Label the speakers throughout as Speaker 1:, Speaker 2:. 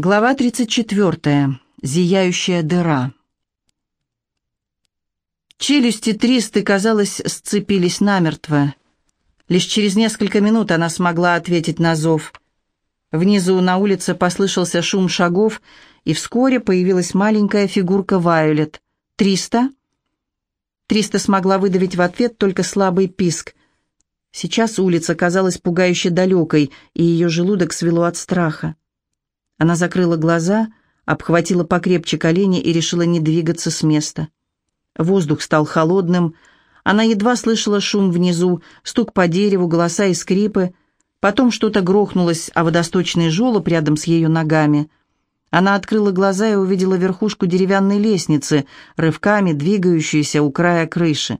Speaker 1: Глава 34. Зияющая дыра. Челюсти Тристы, казалось, сцепились намертво. Лишь через несколько минут она смогла ответить на зов. Внизу на улице послышался шум шагов, и вскоре появилась маленькая фигурка Вайолет. «Триста?» Триста смогла выдавить в ответ только слабый писк. Сейчас улица казалась пугающе далекой, и ее желудок свело от страха. Она закрыла глаза, обхватила покрепче колени и решила не двигаться с места. Воздух стал холодным. Она едва слышала шум внизу, стук по дереву, голоса и скрипы. Потом что-то грохнулось о водосточный желоб рядом с ее ногами. Она открыла глаза и увидела верхушку деревянной лестницы, рывками двигающуюся у края крыши.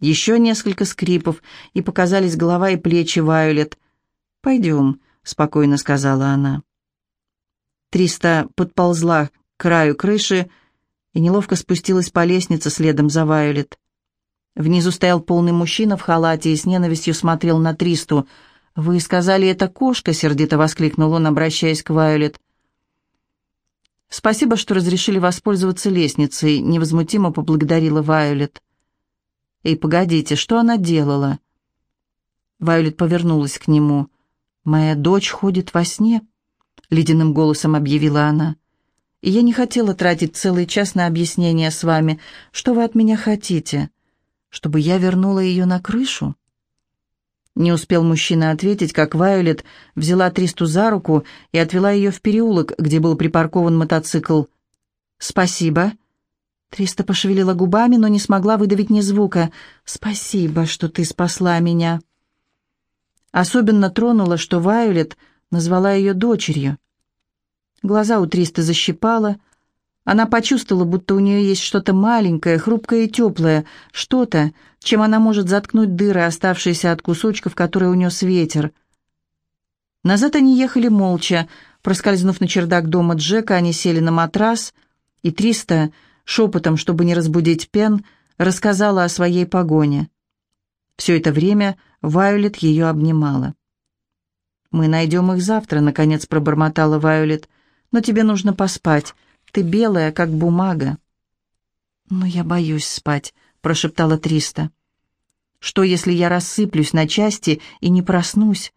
Speaker 1: Еще несколько скрипов, и показались голова и плечи Вайолет. «Пойдем», — спокойно сказала она. Триста подползла к краю крыши и неловко спустилась по лестнице следом за Вайолет. Внизу стоял полный мужчина в халате и с ненавистью смотрел на Тристу. «Вы сказали, это кошка?» — сердито воскликнул он, обращаясь к Вайолет. «Спасибо, что разрешили воспользоваться лестницей», — невозмутимо поблагодарила Вайолет. «Эй, погодите, что она делала?» Вайолет повернулась к нему. «Моя дочь ходит во сне?» — ледяным голосом объявила она. «И я не хотела тратить целый час на объяснение с вами. Что вы от меня хотите? Чтобы я вернула ее на крышу?» Не успел мужчина ответить, как Вайолет взяла Тристу за руку и отвела ее в переулок, где был припаркован мотоцикл. «Спасибо». Триста пошевелила губами, но не смогла выдавить ни звука. «Спасибо, что ты спасла меня». Особенно тронуло, что Вайолет назвала ее дочерью. Глаза у Триста защипала. Она почувствовала, будто у нее есть что-то маленькое, хрупкое и теплое, что-то, чем она может заткнуть дыры, оставшиеся от кусочков, которые унес ветер. Назад они ехали молча. Проскользнув на чердак дома Джека, они сели на матрас, и Триста, шепотом, чтобы не разбудить Пен, рассказала о своей погоне. Все это время Вайолет ее обнимала. «Мы найдем их завтра», — наконец пробормотала Вайолет. «Но тебе нужно поспать. Ты белая, как бумага». «Но я боюсь спать», — прошептала Триста. «Что, если я рассыплюсь на части и не проснусь?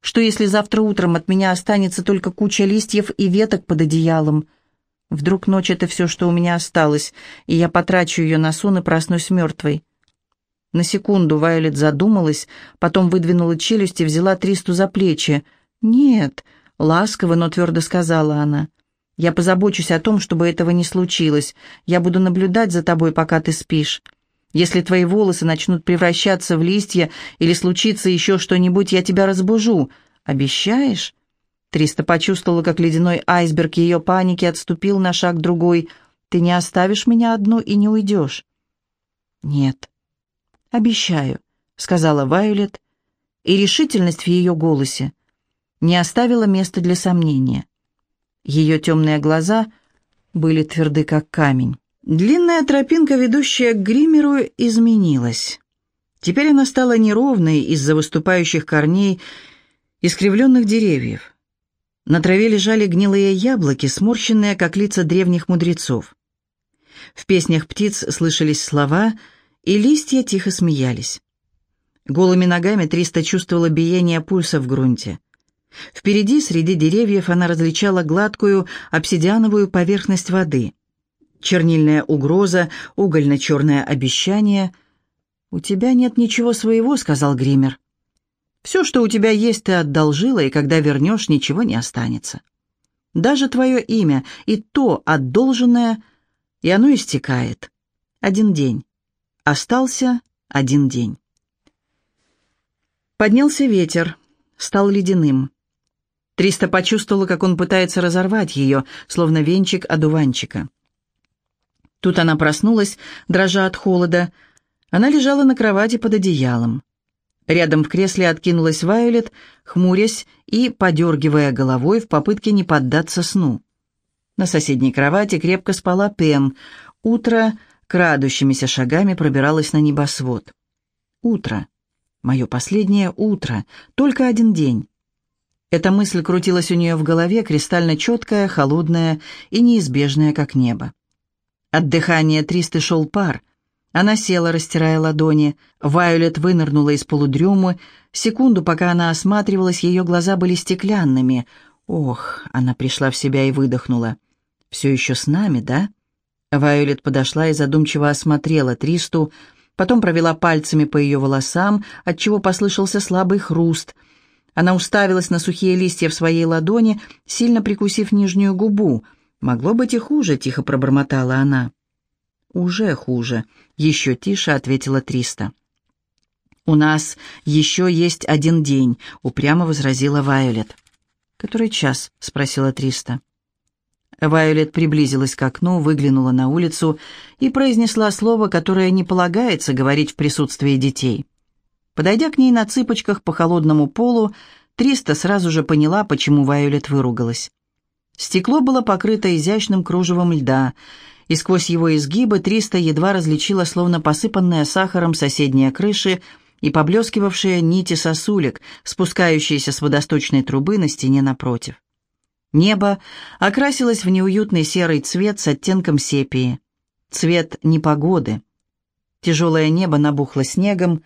Speaker 1: Что, если завтра утром от меня останется только куча листьев и веток под одеялом? Вдруг ночь — это все, что у меня осталось, и я потрачу ее на сон и проснусь мертвой?» На секунду Вайолет задумалась, потом выдвинула челюсть и взяла Тристу за плечи. «Нет», — ласково, но твердо сказала она. «Я позабочусь о том, чтобы этого не случилось. Я буду наблюдать за тобой, пока ты спишь. Если твои волосы начнут превращаться в листья или случится еще что-нибудь, я тебя разбужу. Обещаешь?» Триста почувствовала, как ледяной айсберг ее паники отступил на шаг другой. «Ты не оставишь меня одну и не уйдешь?» «Нет», «Обещаю», — сказала Вайолет, и решительность в ее голосе не оставила места для сомнения. Ее темные глаза были тверды, как камень. Длинная тропинка, ведущая к гримеру, изменилась. Теперь она стала неровной из-за выступающих корней искривленных деревьев. На траве лежали гнилые яблоки, сморщенные, как лица древних мудрецов. В песнях птиц слышались слова — и листья тихо смеялись. Голыми ногами Триста чувствовала биение пульса в грунте. Впереди, среди деревьев, она различала гладкую обсидиановую поверхность воды. Чернильная угроза, угольно-черное обещание. «У тебя нет ничего своего», — сказал Гример. «Все, что у тебя есть, ты одолжила, и когда вернешь, ничего не останется. Даже твое имя, и то отдолженное, и оно истекает. Один день. Остался один день. Поднялся ветер, стал ледяным. Триста почувствовала, как он пытается разорвать ее, словно венчик одуванчика. Тут она проснулась, дрожа от холода. Она лежала на кровати под одеялом. Рядом в кресле откинулась Вайолет, хмурясь и подергивая головой в попытке не поддаться сну. На соседней кровати крепко спала Пэм. Утро крадущимися шагами пробиралась на небосвод. Утро. Мое последнее утро. Только один день. Эта мысль крутилась у нее в голове, кристально четкая, холодная и неизбежная, как небо. От дыхания Тристы шел пар. Она села, растирая ладони. Вайолет вынырнула из полудрюмы. Секунду, пока она осматривалась, ее глаза были стеклянными. «Ох!» — она пришла в себя и выдохнула. «Все еще с нами, да?» Вайолет подошла и задумчиво осмотрела Тристу, потом провела пальцами по ее волосам, отчего послышался слабый хруст — она уставилась на сухие листья в своей ладони, сильно прикусив нижнюю губу. «Могло быть и хуже», — тихо пробормотала она. «Уже хуже», — еще тише ответила Триста. «У нас еще есть один день», — упрямо возразила Вайолет. «Который час?» — спросила Триста. Вайолет приблизилась к окну, выглянула на улицу и произнесла слово, которое не полагается говорить в присутствии детей. Подойдя к ней на цыпочках по холодному полу, Триста сразу же поняла, почему Вайолет выругалась. Стекло было покрыто изящным кружевом льда, и сквозь его изгибы Триста едва различила словно посыпанная сахаром соседние крыши и поблескивавшие нити сосулек, спускающиеся с водосточной трубы на стене напротив. Небо окрасилось в неуютный серый цвет с оттенком сепии. Цвет непогоды. Тяжелое небо набухло снегом,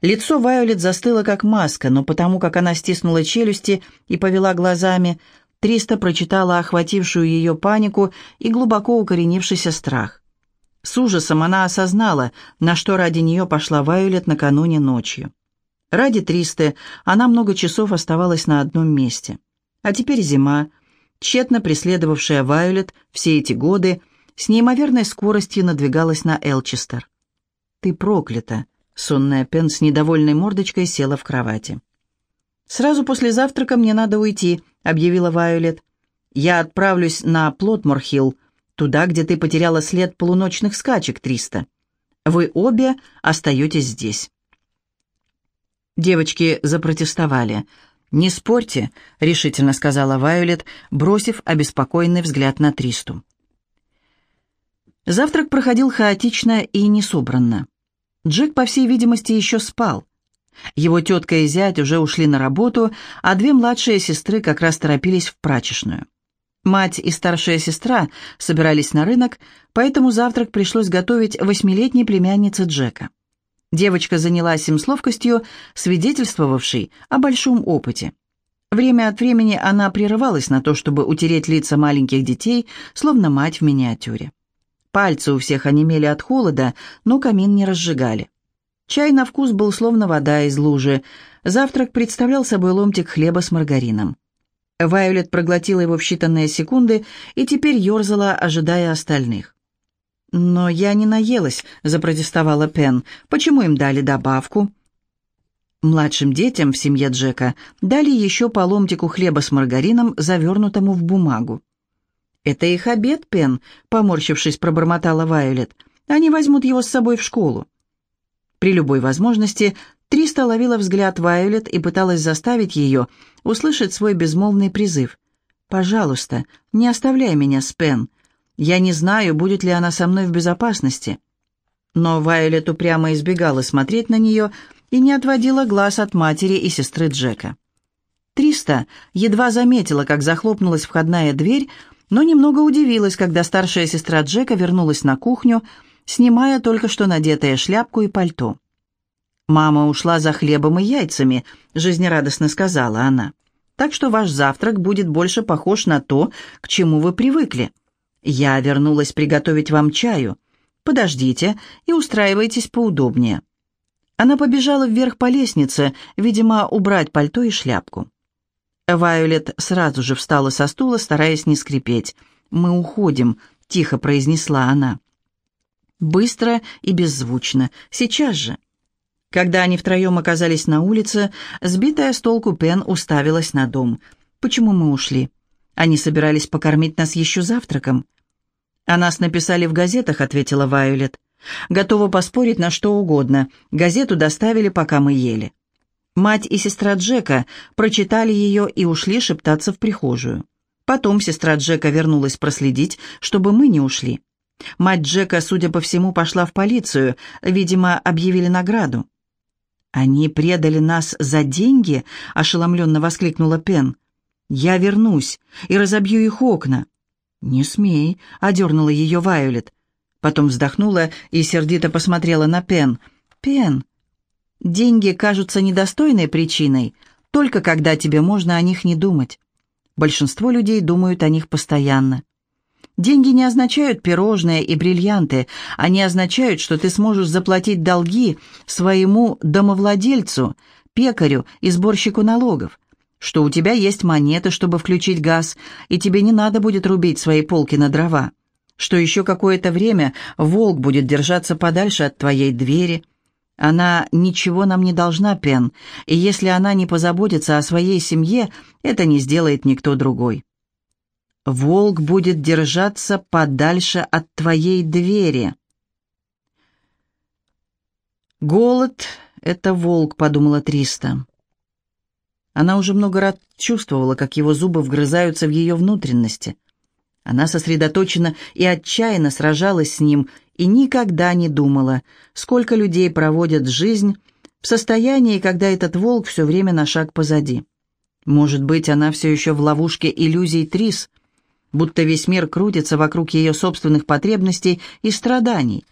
Speaker 1: Лицо Вайолет застыло как маска, но потому как она стиснула челюсти и повела глазами, Триста прочитала охватившую ее панику и глубоко укоренившийся страх. С ужасом она осознала, на что ради нее пошла Вайолет накануне ночью. Ради Тристы она много часов оставалась на одном месте. А теперь зима, тщетно преследовавшая Вайолет все эти годы, с неимоверной скоростью надвигалась на Элчестер. «Ты проклята!» Сонная Пен с недовольной мордочкой села в кровати. «Сразу после завтрака мне надо уйти», — объявила Вайолет. «Я отправлюсь на Плотморхилл, туда, где ты потеряла след полуночных скачек, Триста. Вы обе остаетесь здесь». Девочки запротестовали. «Не спорьте», — решительно сказала Вайолет, бросив обеспокоенный взгляд на Тристу. Завтрак проходил хаотично и несобранно. Джек, по всей видимости, еще спал. Его тетка и зять уже ушли на работу, а две младшие сестры как раз торопились в прачечную. Мать и старшая сестра собирались на рынок, поэтому завтрак пришлось готовить восьмилетней племяннице Джека. Девочка занялась им с ловкостью, свидетельствовавшей о большом опыте. Время от времени она прерывалась на то, чтобы утереть лица маленьких детей, словно мать в миниатюре. Пальцы у всех онемели от холода, но камин не разжигали. Чай на вкус был словно вода из лужи. Завтрак представлял собой ломтик хлеба с маргарином. Вайолет проглотила его в считанные секунды и теперь ерзала, ожидая остальных. «Но я не наелась», — запротестовала Пен. «Почему им дали добавку?» Младшим детям в семье Джека дали еще по ломтику хлеба с маргарином, завернутому в бумагу. «Это их обед, Пен», — поморщившись, пробормотала Вайолет. «Они возьмут его с собой в школу». При любой возможности Триста ловила взгляд Вайолет и пыталась заставить ее услышать свой безмолвный призыв. «Пожалуйста, не оставляй меня с Пен. Я не знаю, будет ли она со мной в безопасности». Но Вайолет упрямо избегала смотреть на нее и не отводила глаз от матери и сестры Джека. Триста едва заметила, как захлопнулась входная дверь, но немного удивилась, когда старшая сестра Джека вернулась на кухню, снимая только что надетая шляпку и пальто. «Мама ушла за хлебом и яйцами», — жизнерадостно сказала она. «Так что ваш завтрак будет больше похож на то, к чему вы привыкли. Я вернулась приготовить вам чаю. Подождите и устраивайтесь поудобнее». Она побежала вверх по лестнице, видимо, убрать пальто и шляпку. Вайолет сразу же встала со стула, стараясь не скрипеть. «Мы уходим», — тихо произнесла она. Быстро и беззвучно. Сейчас же. Когда они втроем оказались на улице, сбитая с толку Пен уставилась на дом. «Почему мы ушли? Они собирались покормить нас еще завтраком». «О нас написали в газетах», — ответила Вайолет. «Готова поспорить на что угодно. Газету доставили, пока мы ели». Мать и сестра Джека прочитали ее и ушли шептаться в прихожую. Потом сестра Джека вернулась проследить, чтобы мы не ушли. Мать Джека, судя по всему, пошла в полицию, видимо, объявили награду. «Они предали нас за деньги?» — ошеломленно воскликнула Пен. «Я вернусь и разобью их окна». «Не смей», — одернула ее Вайолет. Потом вздохнула и сердито посмотрела на Пен. «Пен, деньги кажутся недостойной причиной, только когда тебе можно о них не думать. Большинство людей думают о них постоянно. Деньги не означают пирожные и бриллианты, они означают, что ты сможешь заплатить долги своему домовладельцу, пекарю и сборщику налогов, что у тебя есть монеты, чтобы включить газ, и тебе не надо будет рубить свои полки на дрова, что еще какое-то время волк будет держаться подальше от твоей двери. Она ничего нам не должна, Пен, и если она не позаботится о своей семье, это не сделает никто другой. Волк будет держаться подальше от твоей двери. Голод — это волк, подумала Триста. Она уже много раз чувствовала, как его зубы вгрызаются в ее внутренности. Она сосредоточенно и отчаянно сражалась с ним и никогда не думала, сколько людей проводят жизнь в состоянии, когда этот волк все время на шаг позади. Может быть, она все еще в ловушке иллюзий Трис, будто весь мир крутится вокруг ее собственных потребностей и страданий.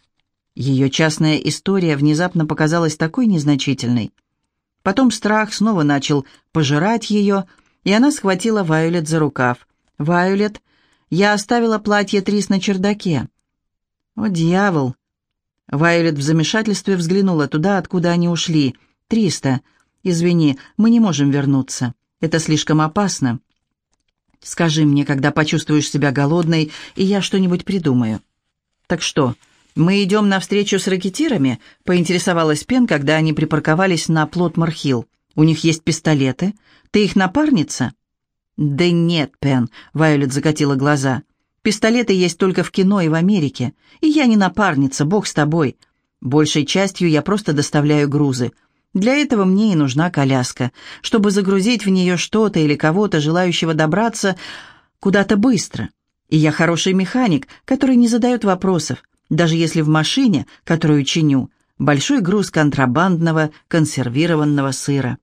Speaker 1: Ее частная история внезапно показалась такой незначительной – Потом страх снова начал пожирать ее, и она схватила Вайолет за рукав. «Вайолет, я оставила платье Трис на чердаке». «О, дьявол!» Вайолет в замешательстве взглянула туда, откуда они ушли. «Триста, извини, мы не можем вернуться. Это слишком опасно. Скажи мне, когда почувствуешь себя голодной, и я что-нибудь придумаю». «Так что, «Мы идем навстречу с ракетирами?» — поинтересовалась Пен, когда они припарковались на плот Мархил. «У них есть пистолеты? Ты их напарница?» «Да нет, Пен», — Вайолет закатила глаза. «Пистолеты есть только в кино и в Америке. И я не напарница, бог с тобой. Большей частью я просто доставляю грузы. Для этого мне и нужна коляска, чтобы загрузить в нее что-то или кого-то, желающего добраться куда-то быстро. И я хороший механик, который не задает вопросов даже если в машине, которую чиню, большой груз контрабандного консервированного сыра.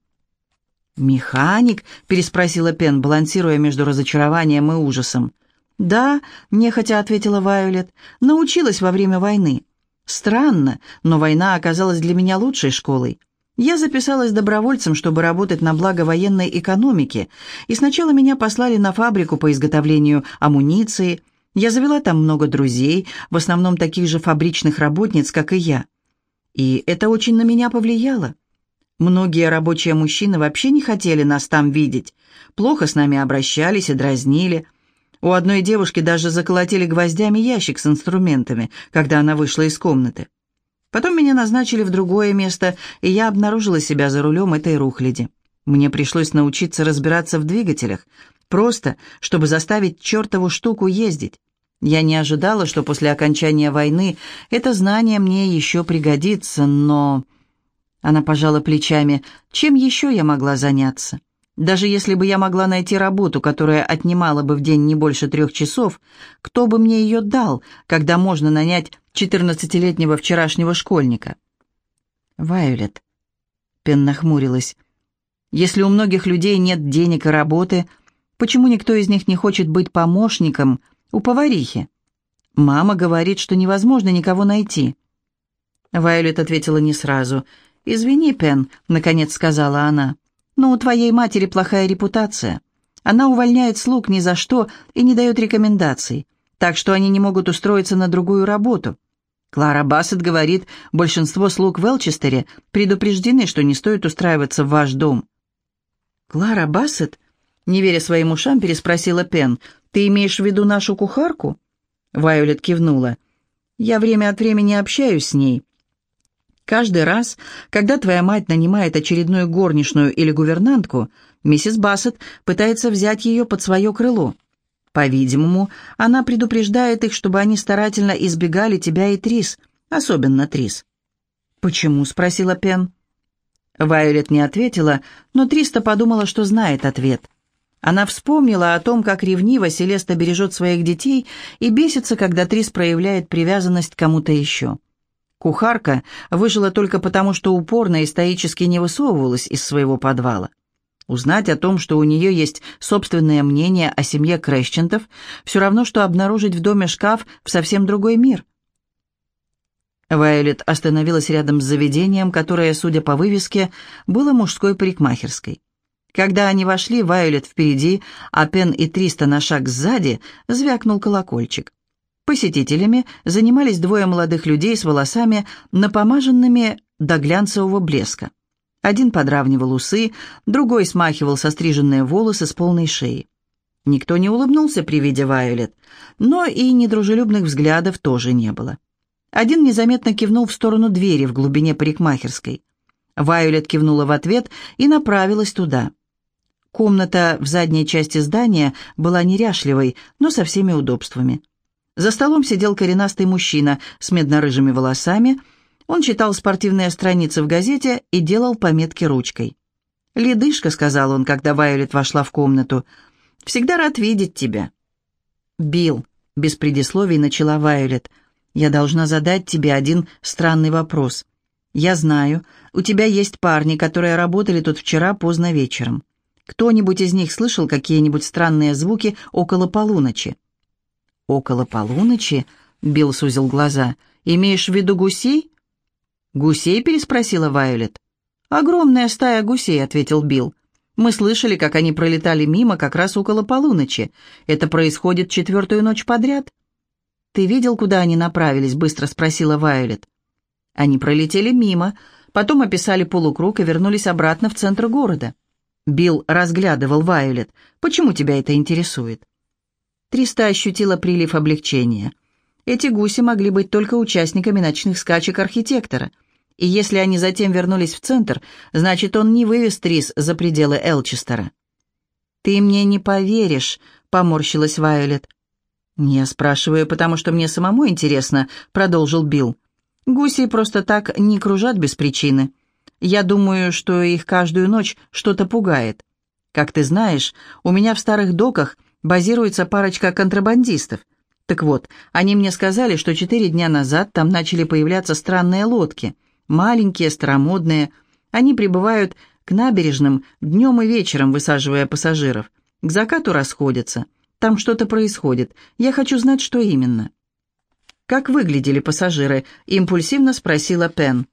Speaker 1: «Механик?» — переспросила Пен, балансируя между разочарованием и ужасом. «Да», — нехотя ответила Вайолет, — «научилась во время войны. Странно, но война оказалась для меня лучшей школой. Я записалась добровольцем, чтобы работать на благо военной экономики, и сначала меня послали на фабрику по изготовлению амуниции — я завела там много друзей, в основном таких же фабричных работниц, как и я. И это очень на меня повлияло. Многие рабочие мужчины вообще не хотели нас там видеть, плохо с нами обращались и дразнили. У одной девушки даже заколотили гвоздями ящик с инструментами, когда она вышла из комнаты. Потом меня назначили в другое место, и я обнаружила себя за рулем этой рухляди. Мне пришлось научиться разбираться в двигателях, просто, чтобы заставить чертову штуку ездить. Я не ожидала, что после окончания войны это знание мне еще пригодится, но... Она пожала плечами. Чем еще я могла заняться? Даже если бы я могла найти работу, которая отнимала бы в день не больше трех часов, кто бы мне ее дал, когда можно нанять четырнадцатилетнего вчерашнего школьника? Вайолет. Пен нахмурилась. Если у многих людей нет денег и работы, почему никто из них не хочет быть помощником – у поварихи. Мама говорит, что невозможно никого найти. Вайолет ответила не сразу. «Извини, Пен», — наконец сказала она, — «но у твоей матери плохая репутация. Она увольняет слуг ни за что и не дает рекомендаций, так что они не могут устроиться на другую работу». Клара Бассет говорит, большинство слуг в Элчестере предупреждены, что не стоит устраиваться в ваш дом. «Клара Бассет?» — не веря своим ушам, переспросила Пен. «Ты имеешь в виду нашу кухарку?» Вайолет кивнула. «Я время от времени общаюсь с ней. Каждый раз, когда твоя мать нанимает очередную горничную или гувернантку, миссис Бассет пытается взять ее под свое крыло. По-видимому, она предупреждает их, чтобы они старательно избегали тебя и Трис, особенно Трис. «Почему?» — спросила Пен. Вайолет не ответила, но Триста подумала, что знает ответ. Она вспомнила о том, как ревниво Селеста бережет своих детей и бесится, когда Трис проявляет привязанность к кому-то еще. Кухарка выжила только потому, что упорно и стоически не высовывалась из своего подвала. Узнать о том, что у нее есть собственное мнение о семье Крещентов, все равно, что обнаружить в доме шкаф в совсем другой мир. Вайолет остановилась рядом с заведением, которое, судя по вывеске, было мужской парикмахерской. Когда они вошли, Вайолет впереди, а Пен и Триста на шаг сзади, звякнул колокольчик. Посетителями занимались двое молодых людей с волосами, напомаженными до глянцевого блеска. Один подравнивал усы, другой смахивал состриженные волосы с полной шеи. Никто не улыбнулся при виде Вайолет, но и недружелюбных взглядов тоже не было. Один незаметно кивнул в сторону двери в глубине парикмахерской. Вайолет кивнула в ответ и направилась туда. Комната в задней части здания была неряшливой, но со всеми удобствами. За столом сидел коренастый мужчина с медно-рыжими волосами – он читал спортивные страницы в газете и делал пометки ручкой. «Ледышка», — сказал он, когда Вайолет вошла в комнату, — «всегда рад видеть тебя». «Билл», — без предисловий начала Вайолет, — «я должна задать тебе один странный вопрос. Я знаю, у тебя есть парни, которые работали тут вчера поздно вечером. Кто-нибудь из них слышал какие-нибудь странные звуки около полуночи?» «Около полуночи?» — Билл сузил глаза. «Имеешь в виду гусей?» «Гусей?» — переспросила Вайолет. «Огромная стая гусей», — ответил Билл. «Мы слышали, как они пролетали мимо как раз около полуночи. Это происходит четвертую ночь подряд». «Ты видел, куда они направились?» — быстро спросила Вайолет. Они пролетели мимо, потом описали полукруг и вернулись обратно в центр города. Билл разглядывал Вайолет. «Почему тебя это интересует?» Триста ощутила прилив облегчения. Эти гуси могли быть только участниками ночных скачек архитектора — и если они затем вернулись в центр, значит, он не вывез Трис за пределы Элчестера. «Ты мне не поверишь», — поморщилась Вайолет. «Не спрашиваю, потому что мне самому интересно», — продолжил Билл. «Гуси просто так не кружат без причины. Я думаю, что их каждую ночь что-то пугает. Как ты знаешь, у меня в старых доках базируется парочка контрабандистов. Так вот, они мне сказали, что четыре дня назад там начали появляться странные лодки маленькие, старомодные. Они прибывают к набережным днем и вечером, высаживая пассажиров. К закату расходятся. Там что-то происходит. Я хочу знать, что именно. «Как выглядели пассажиры?» — импульсивно спросила Пен.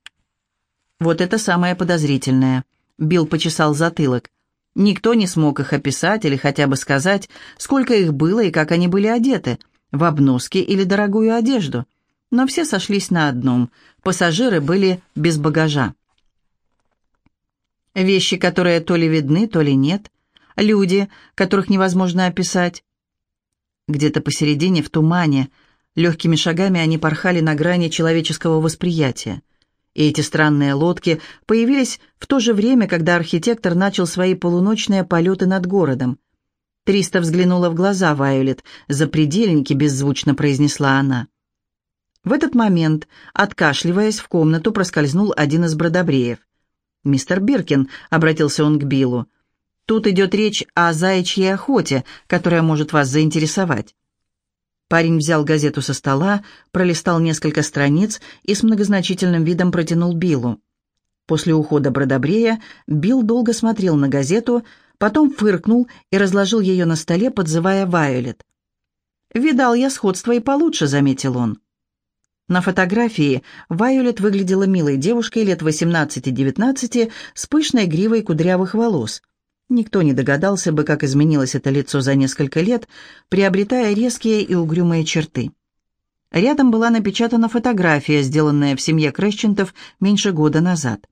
Speaker 1: «Вот это самое подозрительное». Билл почесал затылок. Никто не смог их описать или хотя бы сказать, сколько их было и как они были одеты, в обноски или дорогую одежду но все сошлись на одном – пассажиры были без багажа. Вещи, которые то ли видны, то ли нет. Люди, которых невозможно описать. Где-то посередине, в тумане, легкими шагами они порхали на грани человеческого восприятия. И эти странные лодки появились в то же время, когда архитектор начал свои полуночные полеты над городом. Триста взглянула в глаза Вайолет. «Запредельники», — беззвучно произнесла она. В этот момент, откашливаясь, в комнату проскользнул один из бродобреев. «Мистер Биркин», — обратился он к Биллу, — «тут идет речь о заячьей охоте, которая может вас заинтересовать». Парень взял газету со стола, пролистал несколько страниц и с многозначительным видом протянул Биллу. После ухода Бродобрея Билл долго смотрел на газету, потом фыркнул и разложил ее на столе, подзывая Вайолет. «Видал я сходство и получше», — заметил он. На фотографии Вайолет выглядела милой девушкой лет 18-19 с пышной гривой кудрявых волос. Никто не догадался бы, как изменилось это лицо за несколько лет, приобретая резкие и угрюмые черты. Рядом была напечатана фотография, сделанная в семье Крэщентов меньше года назад.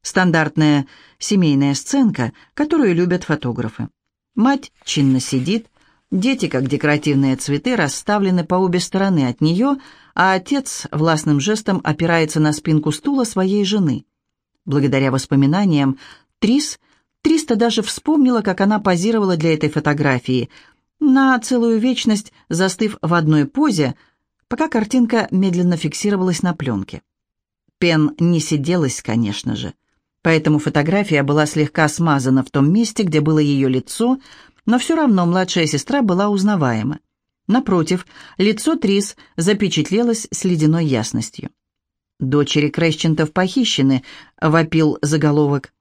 Speaker 1: Стандартная семейная сценка, которую любят фотографы. Мать чинно сидит, дети, как декоративные цветы, расставлены по обе стороны от нее – а отец властным жестом опирается на спинку стула своей жены. Благодаря воспоминаниям, Трис, Триста даже вспомнила, как она позировала для этой фотографии, на целую вечность застыв в одной позе, пока картинка медленно фиксировалась на пленке. Пен не сиделась, конечно же, поэтому фотография была слегка смазана в том месте, где было ее лицо, но все равно младшая сестра была узнаваема. Напротив, лицо Трис запечатлелось с ледяной ясностью. «Дочери Крэщентов похищены», — вопил заголовок.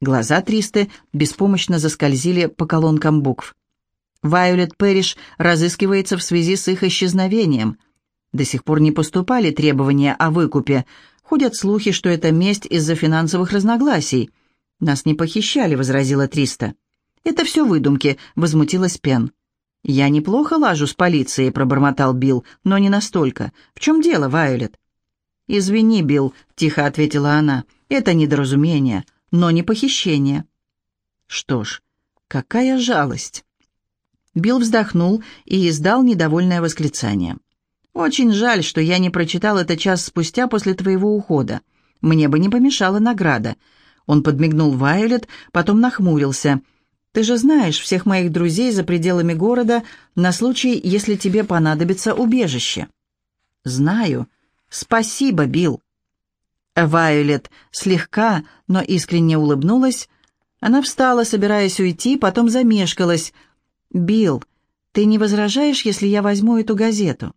Speaker 1: Глаза Тристы беспомощно заскользили по колонкам букв. Вайолет Пэриш разыскивается в связи с их исчезновением. До сих пор не поступали требования о выкупе. Ходят слухи, что это месть из-за финансовых разногласий. «Нас не похищали», — возразила Триста. «Это все выдумки», — возмутилась Пен. «Я неплохо лажу с полицией», — пробормотал Билл, — «но не настолько. В чем дело, Вайолет?» «Извини, Билл», — тихо ответила она, — «это недоразумение, но не похищение». «Что ж, какая жалость!» Билл вздохнул и издал недовольное восклицание. «Очень жаль, что я не прочитал это час спустя после твоего ухода. Мне бы не помешала награда». Он подмигнул Вайолет, потом нахмурился. «Ты же знаешь всех моих друзей за пределами города на случай, если тебе понадобится убежище». «Знаю. Спасибо, Билл». Вайолет слегка, но искренне улыбнулась. Она встала, собираясь уйти, потом замешкалась. «Билл, ты не возражаешь, если я возьму эту газету?»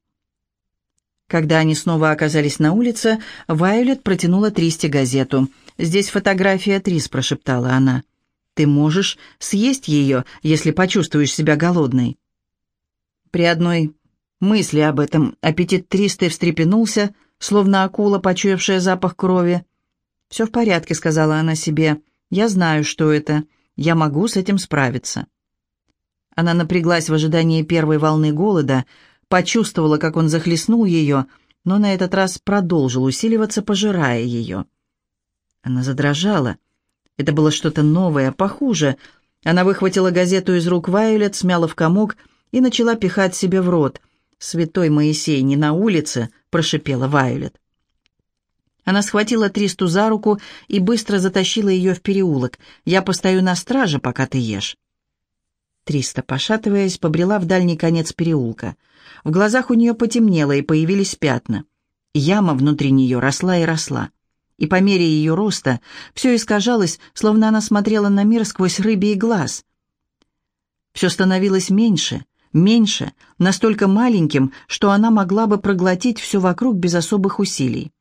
Speaker 1: Когда они снова оказались на улице, Вайолет протянула Тристи газету. «Здесь фотография Трис», — прошептала она. «Ты можешь съесть ее, если почувствуешь себя голодной». При одной мысли об этом аппетит Тристы встрепенулся, словно акула, почуявшая запах крови. «Все в порядке», — сказала она себе. «Я знаю, что это. Я могу с этим справиться». Она напряглась в ожидании первой волны голода — почувствовала, как он захлестнул ее, но на этот раз продолжил усиливаться, пожирая ее. Она задрожала. Это было что-то новое, похуже. Она выхватила газету из рук Вайолет, смяла в комок и начала пихать себе в рот. «Святой Моисей, не на улице!» — прошипела Вайолет. Она схватила Тристу за руку и быстро затащила ее в переулок. «Я постою на страже, пока ты ешь». Триста, пошатываясь, побрела в дальний конец переулка — в глазах у нее потемнело и появились пятна. Яма внутри нее росла и росла. И по мере ее роста все искажалось, словно она смотрела на мир сквозь рыбий глаз. Все становилось меньше, меньше, настолько маленьким, что она могла бы проглотить все вокруг без особых усилий.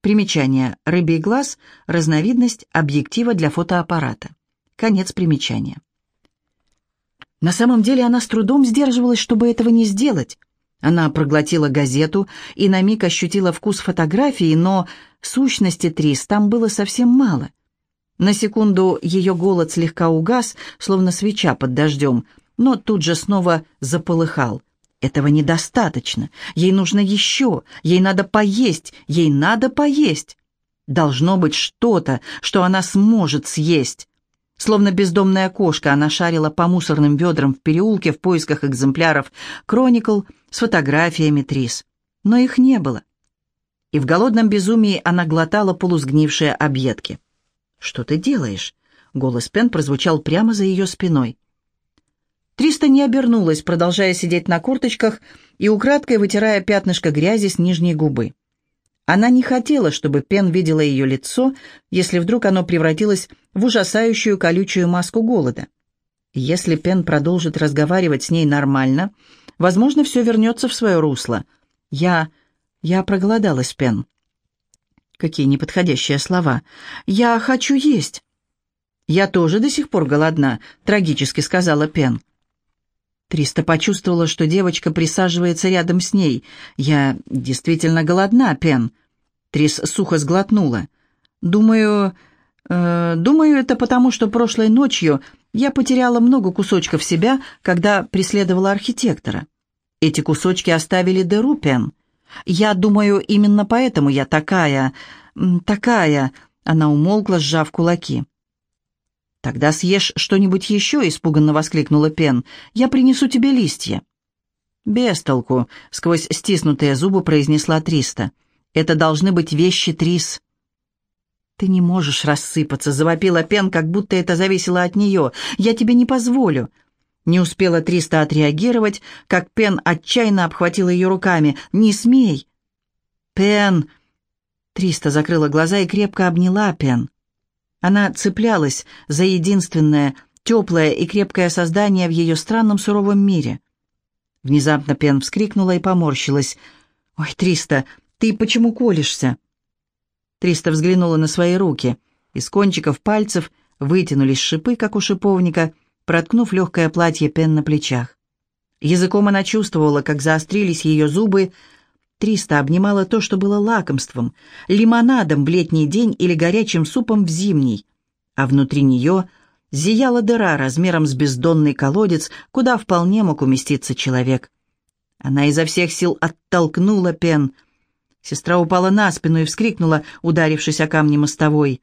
Speaker 1: Примечание. Рыбий глаз – разновидность объектива для фотоаппарата. Конец примечания. На самом деле она с трудом сдерживалась, чтобы этого не сделать. Она проглотила газету и на миг ощутила вкус фотографии, но сущности Трис там было совсем мало. На секунду ее голод слегка угас, словно свеча под дождем, но тут же снова заполыхал. Этого недостаточно. Ей нужно еще. Ей надо поесть. Ей надо поесть. Должно быть что-то, что она сможет съесть. Словно бездомная кошка, она шарила по мусорным ведрам в переулке в поисках экземпляров «Кроникл» с фотографиями Трис. Но их не было. И в голодном безумии она глотала полусгнившие объедки. «Что ты делаешь?» Голос Пен прозвучал прямо за ее спиной. Триста не обернулась, продолжая сидеть на курточках и украдкой вытирая пятнышко грязи с нижней губы. Она не хотела, чтобы Пен видела ее лицо, если вдруг оно превратилось в ужасающую колючую маску голода. Если Пен продолжит разговаривать с ней нормально, возможно, все вернется в свое русло. Я... я проголодалась, Пен. Какие неподходящие слова. «Я хочу есть». «Я тоже до сих пор голодна», — трагически сказала Пен. Триста почувствовала, что девочка присаживается рядом с ней. «Я действительно голодна, Пен». Трис сухо сглотнула. «Думаю... Э, думаю, это потому, что прошлой ночью я потеряла много кусочков себя, когда преследовала архитектора. Эти кусочки оставили дыру, Пен. Я думаю, именно поэтому я такая... такая...» Она умолкла, сжав кулаки. «Тогда съешь что-нибудь еще», — испуганно воскликнула Пен. «Я принесу тебе листья». «Без толку», — сквозь стиснутые зубы произнесла Триста. «Это должны быть вещи Трис». «Ты не можешь рассыпаться», — завопила Пен, как будто это зависело от нее. «Я тебе не позволю». Не успела Триста отреагировать, как Пен отчаянно обхватила ее руками. «Не смей!» «Пен!» Триста закрыла глаза и крепко обняла Пен. Она цеплялась за единственное, теплое и крепкое создание в ее странном суровом мире. Внезапно Пен вскрикнула и поморщилась. «Ой, Триста, ты почему колешься?» Триста взглянула на свои руки. Из кончиков пальцев вытянулись шипы, как у шиповника, проткнув легкое платье Пен на плечах. Языком она чувствовала, как заострились ее зубы. Триста обнимала то, что было лакомством, лимонадом в летний день или горячим супом в зимний, а внутри нее зияла дыра размером с бездонный колодец, куда вполне мог уместиться человек. Она изо всех сил оттолкнула Пен. Сестра упала на спину и вскрикнула, ударившись о камни мостовой.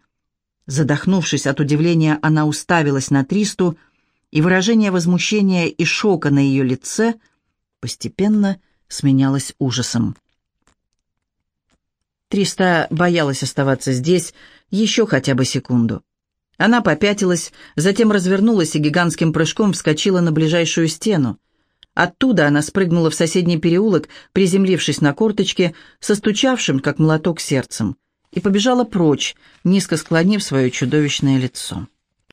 Speaker 1: Задохнувшись от удивления, она уставилась на Тристу, и выражение возмущения и шока на ее лице постепенно сменялось ужасом. Триста боялась оставаться здесь еще хотя бы секунду. Она попятилась, затем развернулась и гигантским прыжком вскочила на ближайшую стену. Оттуда она спрыгнула в соседний переулок, приземлившись на корточке, со стучавшим, как молоток, сердцем, и побежала прочь, низко склонив свое чудовищное лицо.